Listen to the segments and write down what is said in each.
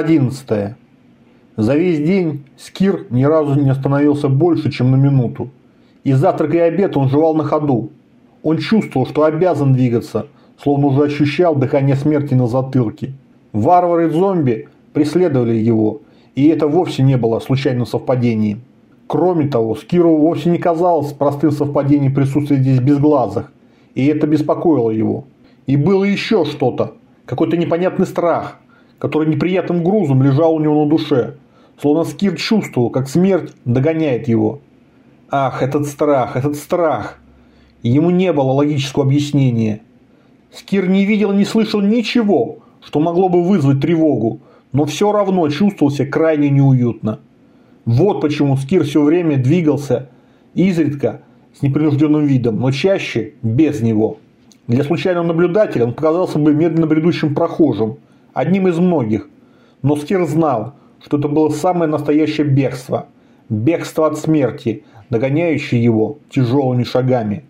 11. За весь день Скир ни разу не остановился больше, чем на минуту. И завтрак и обед он жевал на ходу. Он чувствовал, что обязан двигаться, словно уже ощущал дыхание смерти на затылке. Варвары-зомби преследовали его, и это вовсе не было случайным совпадением. Кроме того, Скиру вовсе не казалось простым совпадением присутствия здесь безглазых, и это беспокоило его. И было еще что-то, какой-то непонятный страх, который неприятным грузом лежал у него на душе, словно Скир чувствовал, как смерть догоняет его. Ах, этот страх, этот страх! Ему не было логического объяснения. Скир не видел, не слышал ничего, что могло бы вызвать тревогу, но все равно чувствовал себя крайне неуютно. Вот почему Скир все время двигался, изредка с непринужденным видом, но чаще без него. Для случайного наблюдателя он показался бы медленно бредущим прохожим, одним из многих. Но Скир знал, что это было самое настоящее бегство. Бегство от смерти, догоняющее его тяжелыми шагами.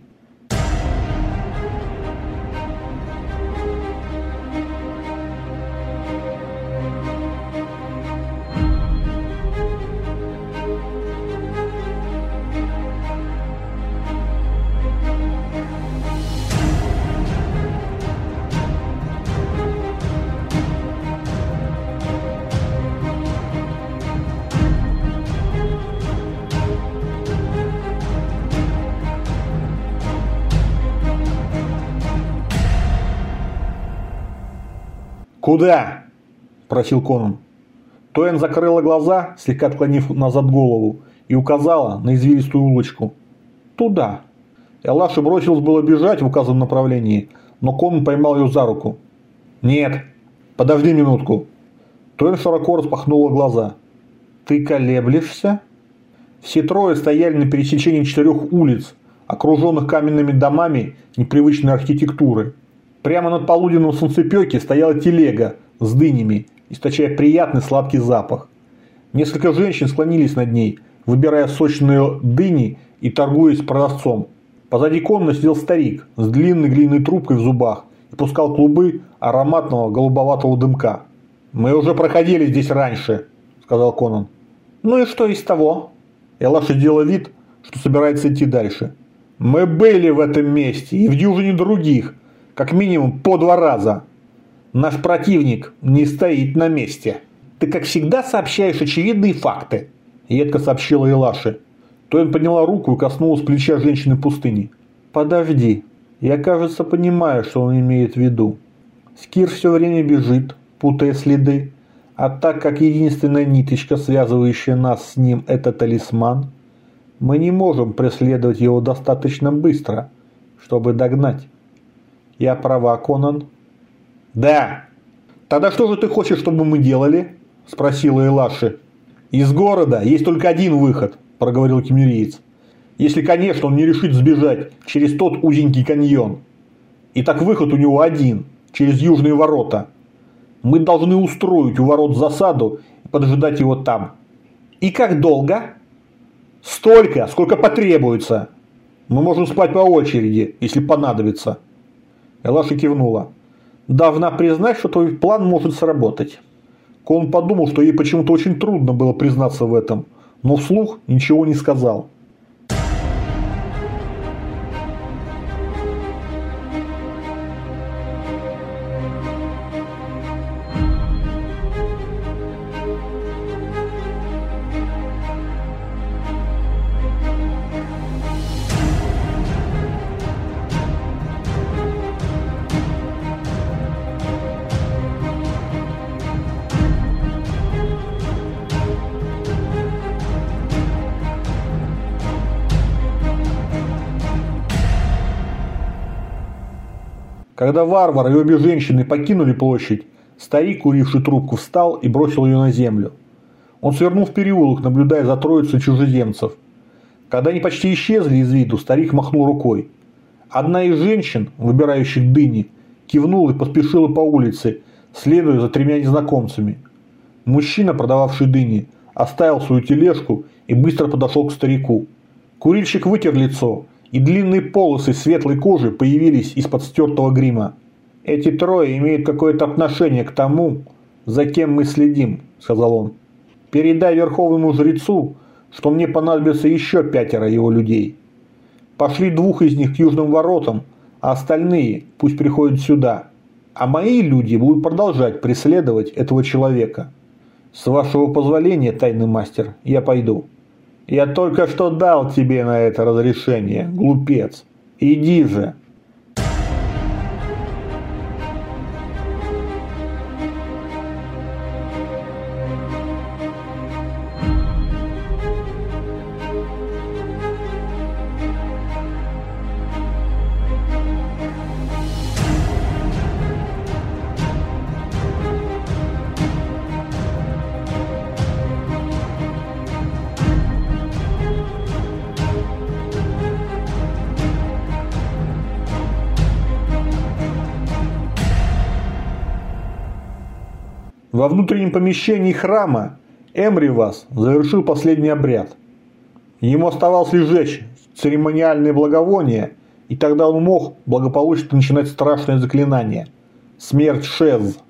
«Куда?» – спросил Конан. Тоэн закрыла глаза, слегка отклонив назад голову, и указала на извилистую улочку. «Туда». Элаша бросилась было бежать в указанном направлении, но Конан поймал ее за руку. «Нет, подожди минутку». Тоэн широко распахнула глаза. «Ты колеблешься?» Все трое стояли на пересечении четырех улиц, окруженных каменными домами непривычной архитектуры. Прямо над полуденным солнцепеки стояла телега с дынями, источая приятный сладкий запах. Несколько женщин склонились над ней, выбирая сочные дыни и торгуясь продавцом. Позади конно сидел старик с длинной глиняной трубкой в зубах и пускал клубы ароматного голубоватого дымка. «Мы уже проходили здесь раньше», – сказал Конан. «Ну и что из того?» Элаша делала вид, что собирается идти дальше. «Мы были в этом месте и в дюжине других, как минимум по два раза. Наш противник не стоит на месте. Ты, как всегда, сообщаешь очевидные факты, едко сообщила Илаши. Тоин подняла руку и коснулась плеча женщины пустыни. Подожди, я, кажется, понимаю, что он имеет в виду. Скир все время бежит, путая следы, а так как единственная ниточка, связывающая нас с ним, это талисман, мы не можем преследовать его достаточно быстро, чтобы догнать. Я права, Конан? Да. Тогда что же ты хочешь, чтобы мы делали? Спросила Элаши. Из города есть только один выход, проговорил кемериец. Если, конечно, он не решит сбежать через тот узенький каньон. И так выход у него один, через южные ворота. Мы должны устроить у ворот засаду и поджидать его там. И как долго? Столько, сколько потребуется. Мы можем спать по очереди, если понадобится. Элаша кивнула. «Давна признать, что твой план может сработать». Кон подумал, что ей почему-то очень трудно было признаться в этом, но вслух ничего не сказал. Когда варвар и обе женщины покинули площадь, старик, куривший трубку, встал и бросил ее на землю. Он свернул в переулок, наблюдая за троицей чужеземцев. Когда они почти исчезли из виду, старик махнул рукой. Одна из женщин, выбирающих дыни, кивнула и поспешила по улице, следуя за тремя незнакомцами. Мужчина, продававший дыни, оставил свою тележку и быстро подошел к старику. Курильщик вытер лицо и длинные полосы светлой кожи появились из-под стертого грима. Эти трое имеют какое-то отношение к тому, «За кем мы следим?» – сказал он. «Передай верховному жрецу, что мне понадобится еще пятеро его людей. Пошли двух из них к южным воротам, а остальные пусть приходят сюда. А мои люди будут продолжать преследовать этого человека. С вашего позволения, тайный мастер, я пойду». «Я только что дал тебе на это разрешение, глупец. Иди же!» Во внутреннем помещении храма Эмривас завершил последний обряд. Ему оставалось лишь жечь церемониальные благовония, и тогда он мог благополучно начинать страшное заклинание – смерть Шез.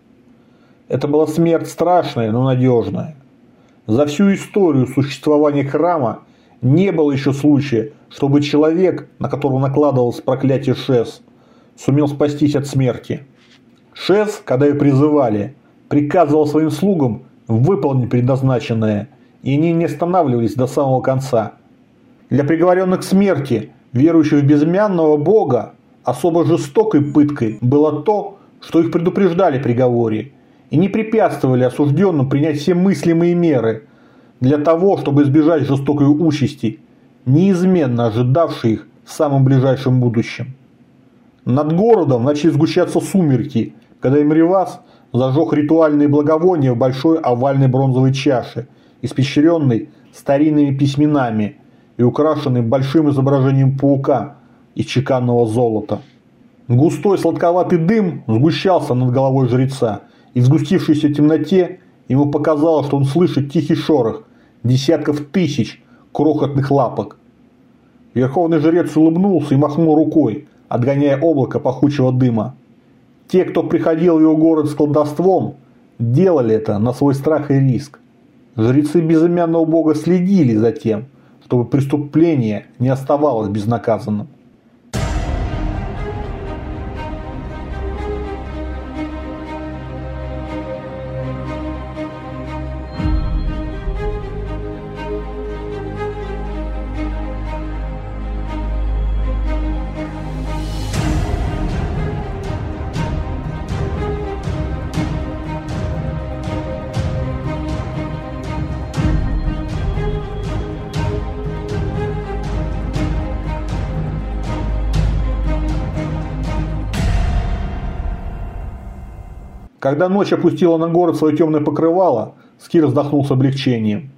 Это была смерть страшная, но надежная. За всю историю существования храма не было еще случая, чтобы человек, на которого накладывалось проклятие Шез, сумел спастись от смерти. Шез, когда ее призывали – приказывал своим слугам выполнить предназначенное, и они не останавливались до самого конца. Для приговоренных к смерти, верующих в безымянного Бога, особо жестокой пыткой было то, что их предупреждали приговоре и не препятствовали осужденным принять все мыслимые меры для того, чтобы избежать жестокой участи, неизменно ожидавшей их в самом ближайшем будущем. Над городом начали сгущаться сумерки, когда Имривас зажег ритуальные благовония в большой овальной бронзовой чаше, испещренной старинными письменами и украшенной большим изображением паука из чеканного золота. Густой сладковатый дым сгущался над головой жреца, и в сгустившейся темноте ему показалось, что он слышит тихий шорох десятков тысяч крохотных лапок. Верховный жрец улыбнулся и махнул рукой, отгоняя облако пахучего дыма. Те, кто приходил в его город с колдовством, делали это на свой страх и риск. Жрецы безымянного бога следили за тем, чтобы преступление не оставалось безнаказанным. Когда ночь опустила на город свое темное покрывало, Скир вздохнул с облегчением.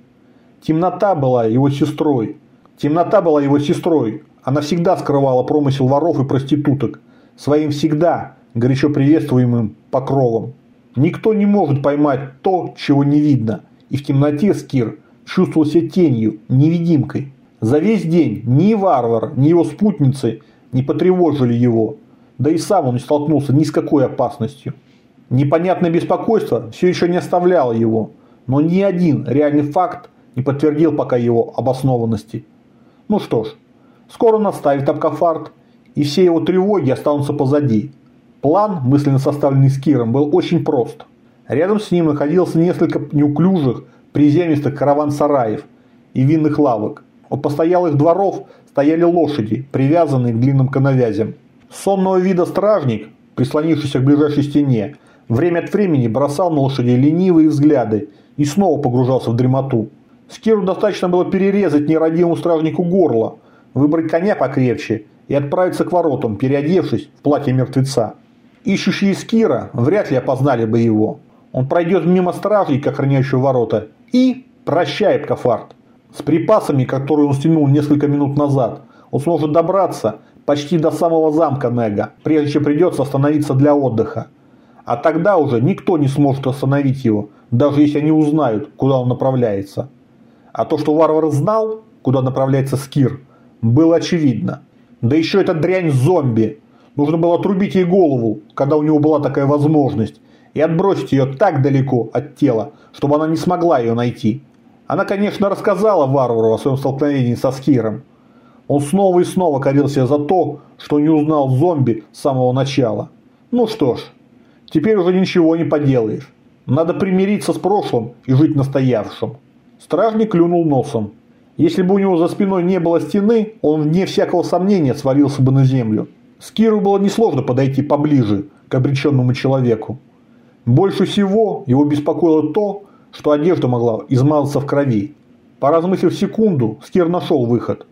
Темнота была его сестрой. Темнота была его сестрой. Она всегда скрывала промысел воров и проституток. Своим всегда горячо приветствуемым покровом. Никто не может поймать то, чего не видно. И в темноте Скир чувствовал себя тенью, невидимкой. За весь день ни варвар, ни его спутницы не потревожили его. Да и сам он не столкнулся ни с какой опасностью. Непонятное беспокойство все еще не оставляло его, но ни один реальный факт не подтвердил пока его обоснованности. Ну что ж, скоро он оставит Абкафарт, и все его тревоги останутся позади. План, мысленно составленный Скиром, был очень прост. Рядом с ним находился несколько неуклюжих, приземистых караван-сараев и винных лавок. У постоялых дворов стояли лошади, привязанные к длинным коновязям. Сонного вида стражник, прислонившийся к ближайшей стене, Время от времени бросал на лошадей ленивые взгляды и снова погружался в дремоту. Скиру достаточно было перерезать нерадивому стражнику горло, выбрать коня покрепче и отправиться к воротам, переодевшись в платье мертвеца. Ищущие Скира вряд ли опознали бы его. Он пройдет мимо стражника, охраняющего ворота, и прощает Кафарт. С припасами, которые он стянул несколько минут назад, он сможет добраться почти до самого замка Нега, прежде чем придется остановиться для отдыха. А тогда уже никто не сможет остановить его, даже если они узнают, куда он направляется. А то, что варвар знал, куда направляется Скир, было очевидно. Да еще эта дрянь зомби. Нужно было отрубить ей голову, когда у него была такая возможность. и отбросить ее так далеко от тела, чтобы она не смогла ее найти. Она, конечно, рассказала варвару о своем столкновении со Скиром. Он снова и снова корил себя за то, что не узнал зомби с самого начала. Ну что ж, теперь уже ничего не поделаешь. Надо примириться с прошлым и жить настоявшим. Стражник клюнул носом. Если бы у него за спиной не было стены, он вне всякого сомнения свалился бы на землю. Скиру было несложно подойти поближе к обреченному человеку. Больше всего его беспокоило то, что одежда могла измазаться в крови. Поразмыслив секунду, Скир нашел выход.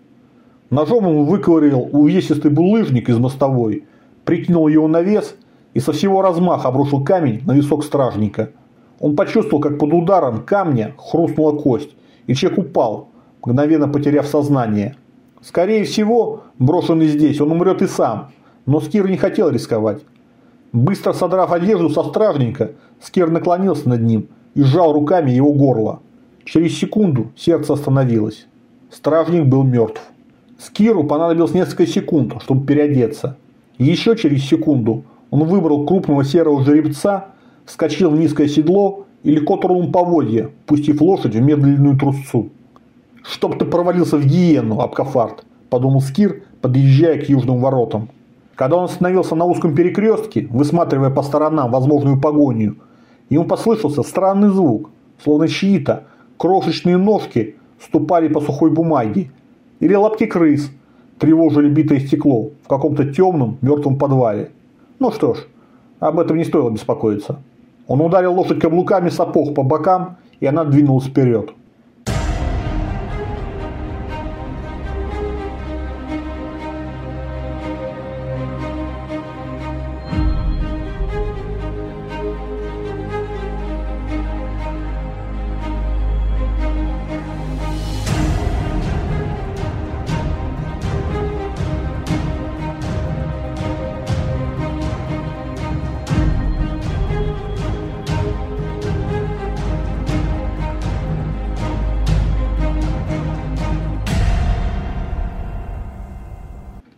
Ножом он выковырял увесистый булыжник из мостовой, прикинул его на вес и со всего размаха обрушил камень на висок стражника. Он почувствовал, как под ударом камня хрустнула кость, и человек упал, мгновенно потеряв сознание. Скорее всего, брошенный здесь, он умрет и сам, но Скир не хотел рисковать. Быстро содрав одежду со стражника, Скир наклонился над ним и сжал руками его горло. Через секунду сердце остановилось. Стражник был мертв. Скиру понадобилось несколько секунд, чтобы переодеться. Еще через секунду он выбрал крупного серого жеребца, вскочил в низкое седло и легко тронул поводья, пустив лошадь в медленную трусцу. «Чтоб ты провалился в гиену, Абкафарт», – подумал Скир, подъезжая к южным воротам. Когда он остановился на узком перекрестке, высматривая по сторонам возможную погоню, ему послышался странный звук, словно чьи-то крошечные ножки ступали по сухой бумаге, или лапки крыс тревожили битое стекло в каком-то темном мертвом подвале. Ну что ж, об этом не стоило беспокоиться. Он ударил лошадь каблуками сапог по бокам, и она двинулась вперед.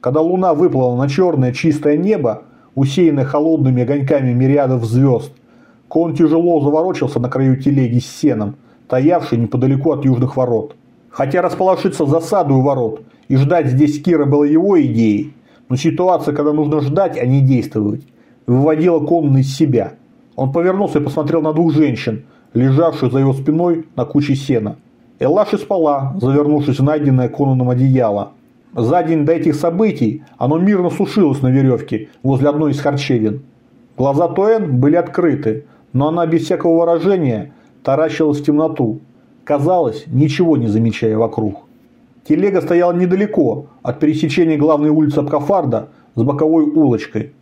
Когда луна выплыла на черное чистое небо, усеянное холодными огоньками мириадов звезд, Кон тяжело заворочился на краю телеги с сеном, стоявшей неподалеку от южных ворот. Хотя расположиться в засаду у ворот и ждать здесь Кира было его идеей, но ситуация, когда нужно ждать, а не действовать, выводила Конна из себя. Он повернулся и посмотрел на двух женщин, лежавших за его спиной на куче сена. Элаши спала, завернувшись в найденное Конаном одеяло. За день до этих событий оно мирно сушилось на веревке возле одной из харчевин. Глаза Тоэн были открыты, но она без всякого выражения таращилась в темноту. Казалось, ничего не замечая вокруг. Телега стояла недалеко от пересечения главной улицы Абкафарда с боковой улочкой.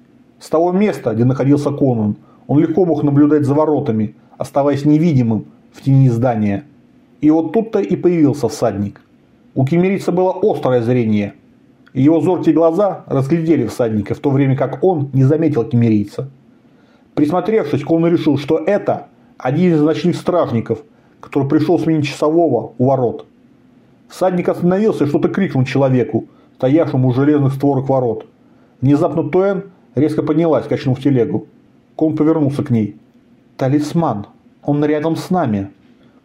С того места, где находился Конан, он легко мог наблюдать за воротами, оставаясь невидимым в тени здания. И вот тут-то и появился всадник. У кемерийца было острое зрение. Его зоркие глаза разглядели всадника, в то время как он не заметил кемерийца. Присмотревшись, он решил, что это один из ночных стражников, который пришел сменить часового у ворот. Всадник остановился и что-то крикнул человеку, стоявшему у железных створок ворот. Внезапно Туэн резко поднялась, качнув телегу. Кон повернулся к ней. «Талисман. Он рядом с нами».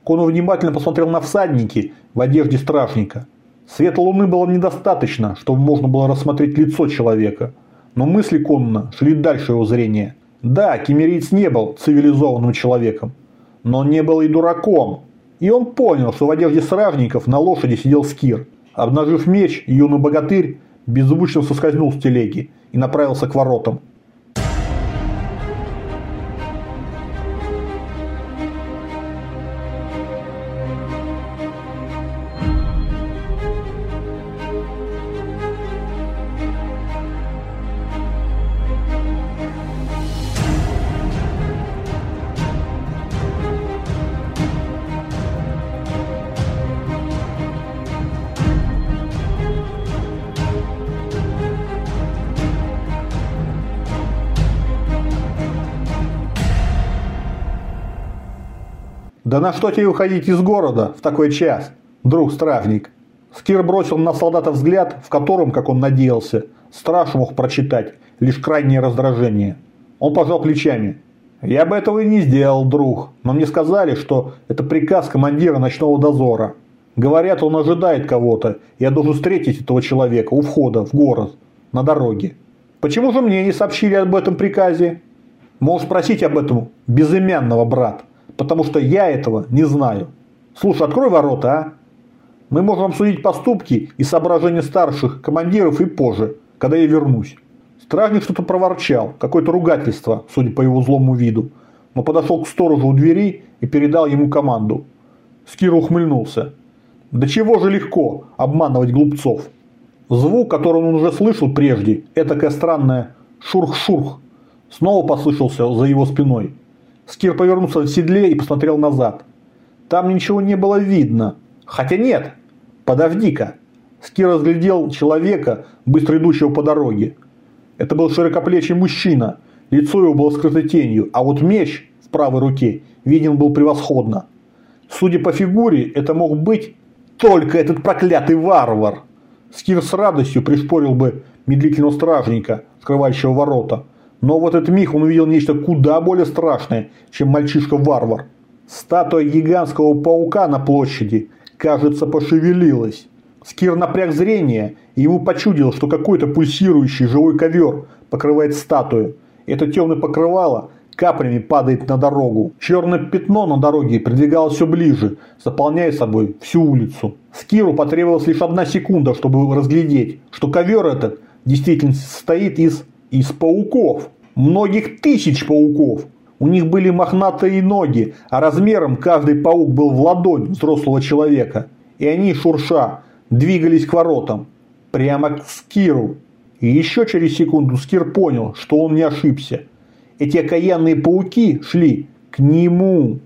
Кон внимательно посмотрел на всадники в одежде стражника. Света луны было недостаточно, чтобы можно было рассмотреть лицо человека. Но мысли Конна шли дальше его зрения. Да, кемериец не был цивилизованным человеком. Но он не был и дураком. И он понял, что в одежде стражников на лошади сидел Скир. Обнажив меч, юный богатырь беззвучно соскользнул с телеги и направился к воротам. «Да на что тебе выходить из города в такой час, друг-стражник?» Скир бросил на солдата взгляд, в котором, как он надеялся, страж мог прочитать лишь крайнее раздражение. Он пожал плечами. «Я бы этого и не сделал, друг, но мне сказали, что это приказ командира ночного дозора. Говорят, он ожидает кого-то, я должен встретить этого человека у входа в город, на дороге. Почему же мне не сообщили об этом приказе? Можешь спросить об этом безымянного, брат, потому что я этого не знаю. Слушай, открой ворота, а? Мы можем обсудить поступки и соображения старших командиров и позже, когда я вернусь. Стражник что-то проворчал, какое-то ругательство, судя по его злому виду, но подошел к сторожу у двери и передал ему команду. Скир ухмыльнулся. Да чего же легко обманывать глупцов. Звук, который он уже слышал прежде, этакое странное шурх-шурх, снова послышался за его спиной. Скир повернулся в седле и посмотрел назад. Там ничего не было видно. Хотя нет, подожди-ка. Скир разглядел человека, быстро идущего по дороге. Это был широкоплечий мужчина. Лицо его было скрыто тенью, а вот меч в правой руке виден был превосходно. Судя по фигуре, это мог быть только этот проклятый варвар. Скир с радостью пришпорил бы медлительного стражника, скрывающего ворота. Но в этот миг он увидел нечто куда более страшное, чем мальчишка-варвар. Статуя гигантского паука на площади, кажется, пошевелилась. Скир напряг зрение, и ему почудилось, что какой-то пульсирующий живой ковер покрывает статую. Это темное покрывало каплями падает на дорогу. Черное пятно на дороге придвигалось все ближе, заполняя собой всю улицу. Скиру потребовалась лишь одна секунда, чтобы разглядеть, что ковер этот действительно состоит из, из пауков. Многих тысяч пауков. У них были мохнатые ноги, а размером каждый паук был в ладонь взрослого человека. И они, шурша, двигались к воротам, прямо к Скиру. И еще через секунду Скир понял, что он не ошибся. Эти окаянные пауки шли к нему.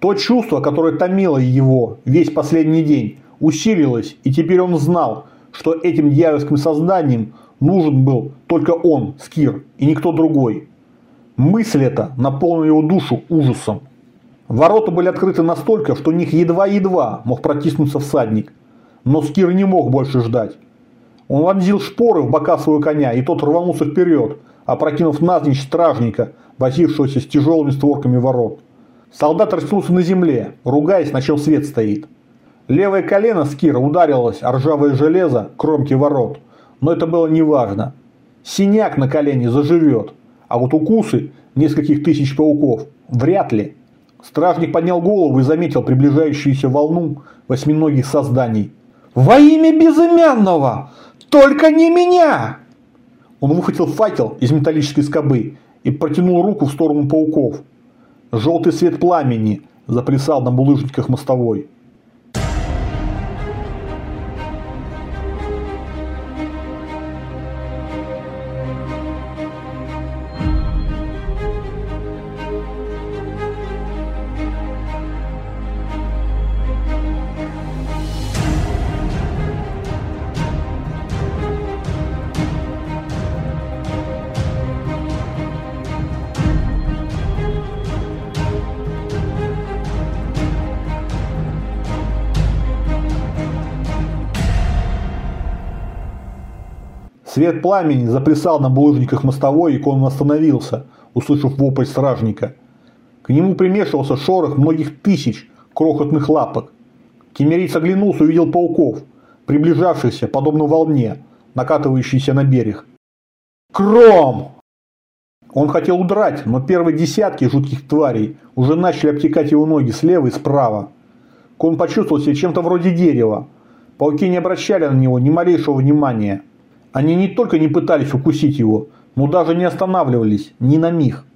То чувство, которое томило его весь последний день, усилилось, и теперь он знал, что этим дьявольским созданием нужен был только он, Скир, и никто другой. Мысль эта наполнила его душу ужасом. Ворота были открыты настолько, что них едва-едва мог протиснуться всадник – но Скир не мог больше ждать. Он вонзил шпоры в бока своего коня, и тот рванулся вперед, опрокинув назничь стражника, возившегося с тяжелыми створками ворот. Солдат растянулся на земле, ругаясь, на чем свет стоит. Левое колено Скира ударилось о ржавое железо кромки ворот, но это было неважно. Синяк на колене заживет, а вот укусы нескольких тысяч пауков вряд ли. Стражник поднял голову и заметил приближающуюся волну восьминогих созданий – «Во имя безымянного! Только не меня!» Он выхватил факел из металлической скобы и протянул руку в сторону пауков. Желтый свет пламени заплясал на булыжниках мостовой. Свет пламени заплясал на булыжниках мостовой, и Конан остановился, услышав вопль стражника. К нему примешивался шорох многих тысяч крохотных лапок. Кемерийц оглянулся и увидел пауков, приближавшихся, подобно волне, накатывающейся на берег. «Кром!» Он хотел удрать, но первые десятки жутких тварей уже начали обтекать его ноги слева и справа. Кон почувствовал себя чем-то вроде дерева. Пауки не обращали на него ни малейшего внимания. Они не только не пытались укусить его, но даже не останавливались ни на миг.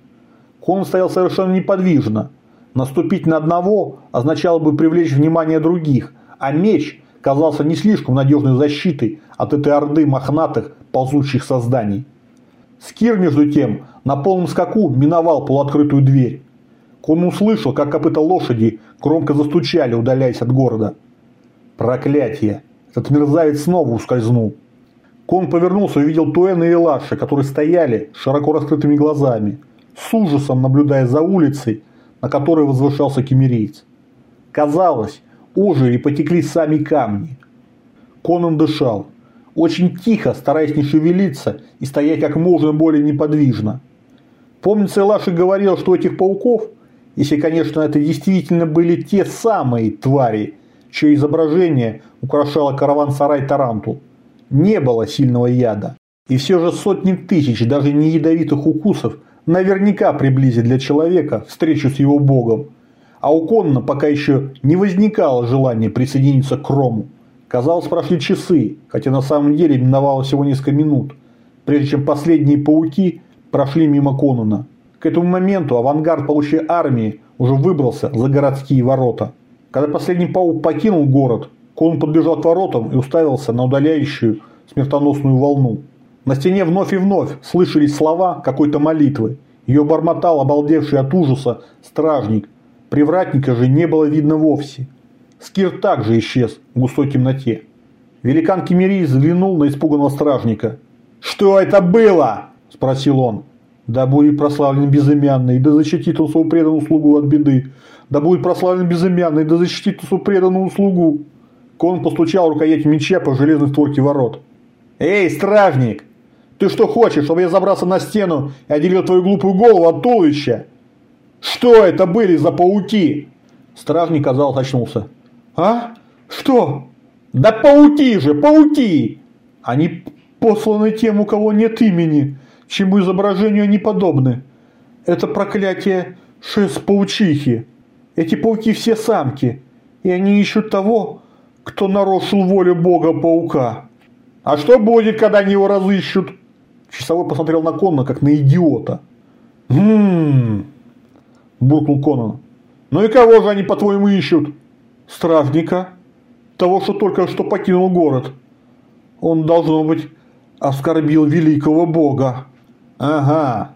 Хон стоял совершенно неподвижно. Наступить на одного означало бы привлечь внимание других, а меч казался не слишком надежной защитой от этой орды мохнатых ползущих созданий. Скир, между тем, на полном скаку миновал полуоткрытую дверь. Кон услышал, как копыта лошади громко застучали, удаляясь от города. Проклятие! Этот мерзавец снова ускользнул. Кон повернулся и увидел Туэна и Элаша, которые стояли широко раскрытыми глазами, с ужасом наблюдая за улицей, на которой возвышался кемерийц. Казалось, ожили и потекли сами камни. Конан дышал, очень тихо, стараясь не шевелиться и стоять как можно более неподвижно. Помнится, Элаши говорил, что этих пауков, если, конечно, это действительно были те самые твари, чье изображение украшало караван-сарай Тарантул, не было сильного яда. И все же сотни тысяч даже не ядовитых укусов наверняка приблизит для человека встречу с его богом. А у Конна пока еще не возникало желания присоединиться к Рому. Казалось, прошли часы, хотя на самом деле миновало всего несколько минут, прежде чем последние пауки прошли мимо Конуна. К этому моменту авангард получей армии уже выбрался за городские ворота. Когда последний паук покинул город, Конун подбежал к воротам и уставился на удаляющую смертоносную волну. На стене вновь и вновь слышались слова какой-то молитвы. Ее бормотал обалдевший от ужаса стражник. Привратника же не было видно вовсе. Скир также исчез в густой темноте. Великан Кемерий взглянул на испуганного стражника. «Что это было?» – спросил он. «Да будет прославлен безымянный, да защитит он свою преданную слугу от беды. Да будет прославлен безымянный, да защитит он свою преданную слугу». Кон постучал рукоятью меча по железной створке ворот. «Эй, стражник! Ты что хочешь, чтобы я забрался на стену и отделил твою глупую голову от туловища? Что это были за пауки?» Стражник, казалось, очнулся. «А? Что?» «Да пауки же, пауки!» «Они посланы тем, у кого нет имени, чему изображению они подобны. Это проклятие шест паучихи. Эти пауки все самки, и они ищут того, кто нарушил волю бога-паука. А что будет, когда они его разыщут?» Часовой посмотрел на Конна, как на идиота. «Хм...» – буркнул Конан. «Ну и кого же они, по-твоему, ищут?» «Стражника. Того, что только что покинул город. Он, должно быть, оскорбил великого бога». «Ага.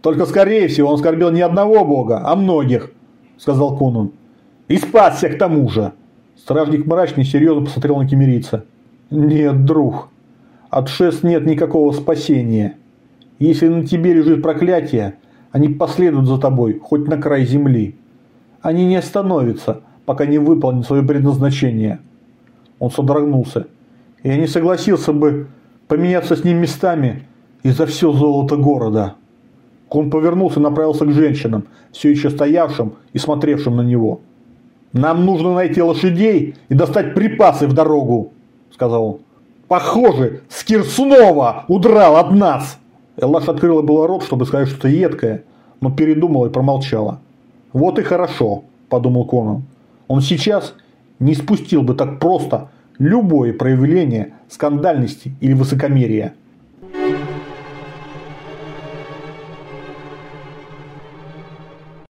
Только, скорее всего, он оскорбил не одного бога, а многих», – сказал Конан. «И спасся к тому же». Стражник мрачно и серьезно посмотрел на кемерийца. «Нет, друг, от шест нет никакого спасения. Если на тебе лежит проклятие, они последуют за тобой, хоть на край земли. Они не остановятся, пока не выполнят свое предназначение. Он содрогнулся. Я не согласился бы поменяться с ним местами и за все золото города. Он повернулся и направился к женщинам, все еще стоявшим и смотревшим на него. «Нам нужно найти лошадей и достать припасы в дорогу», – сказал он. Похоже, Скир снова удрал от нас. Эллаш открыла было рот, чтобы сказать что-то едкое, но передумала и промолчала. Вот и хорошо, подумал Конан. Он сейчас не спустил бы так просто любое проявление скандальности или высокомерия.